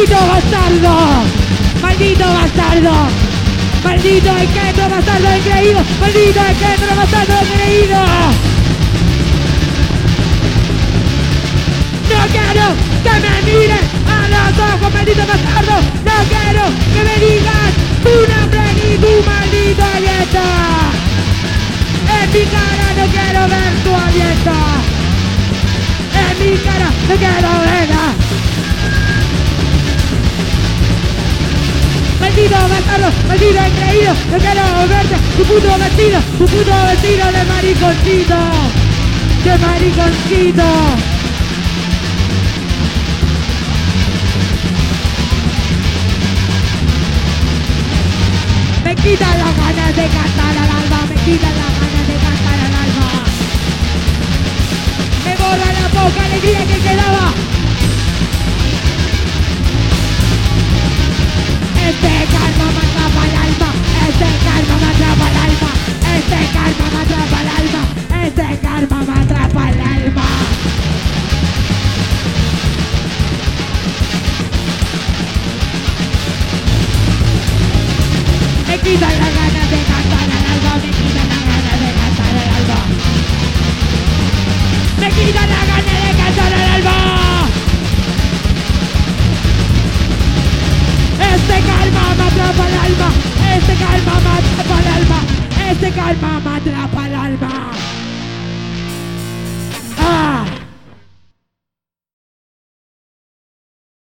¡Maldito bastardo! ¡Maldito bastardo! ¡Maldito engendro bastardo increíble! ¡Maldito engendro bastardo increíble! ¡No quiero que me miren a los ojos, maldito bastardo! ¡No quiero que me digas tu nombre ni tu maldito aliento! En mi cara no quiero ver tu aliento. En mi cara no quiero verla. Bastardo, maldito increíble, no quiero verte tu puto vestido, tu puto vestido de mariconcito, de mariconcito. Me quitan las ganas de cantar al alba, me quitan las ganas de cantar al alba. Me borra la poca alegría que quedaba. Este calma me atrapa el alma. Me quitan las ganas de cantar al alba, me quitan las ganas de cantar al alba. Me quitan las ganas de cantar al alba. Este calma me atrapa el alma, este calma me atrapa el alma, este calma me atrapa el alma.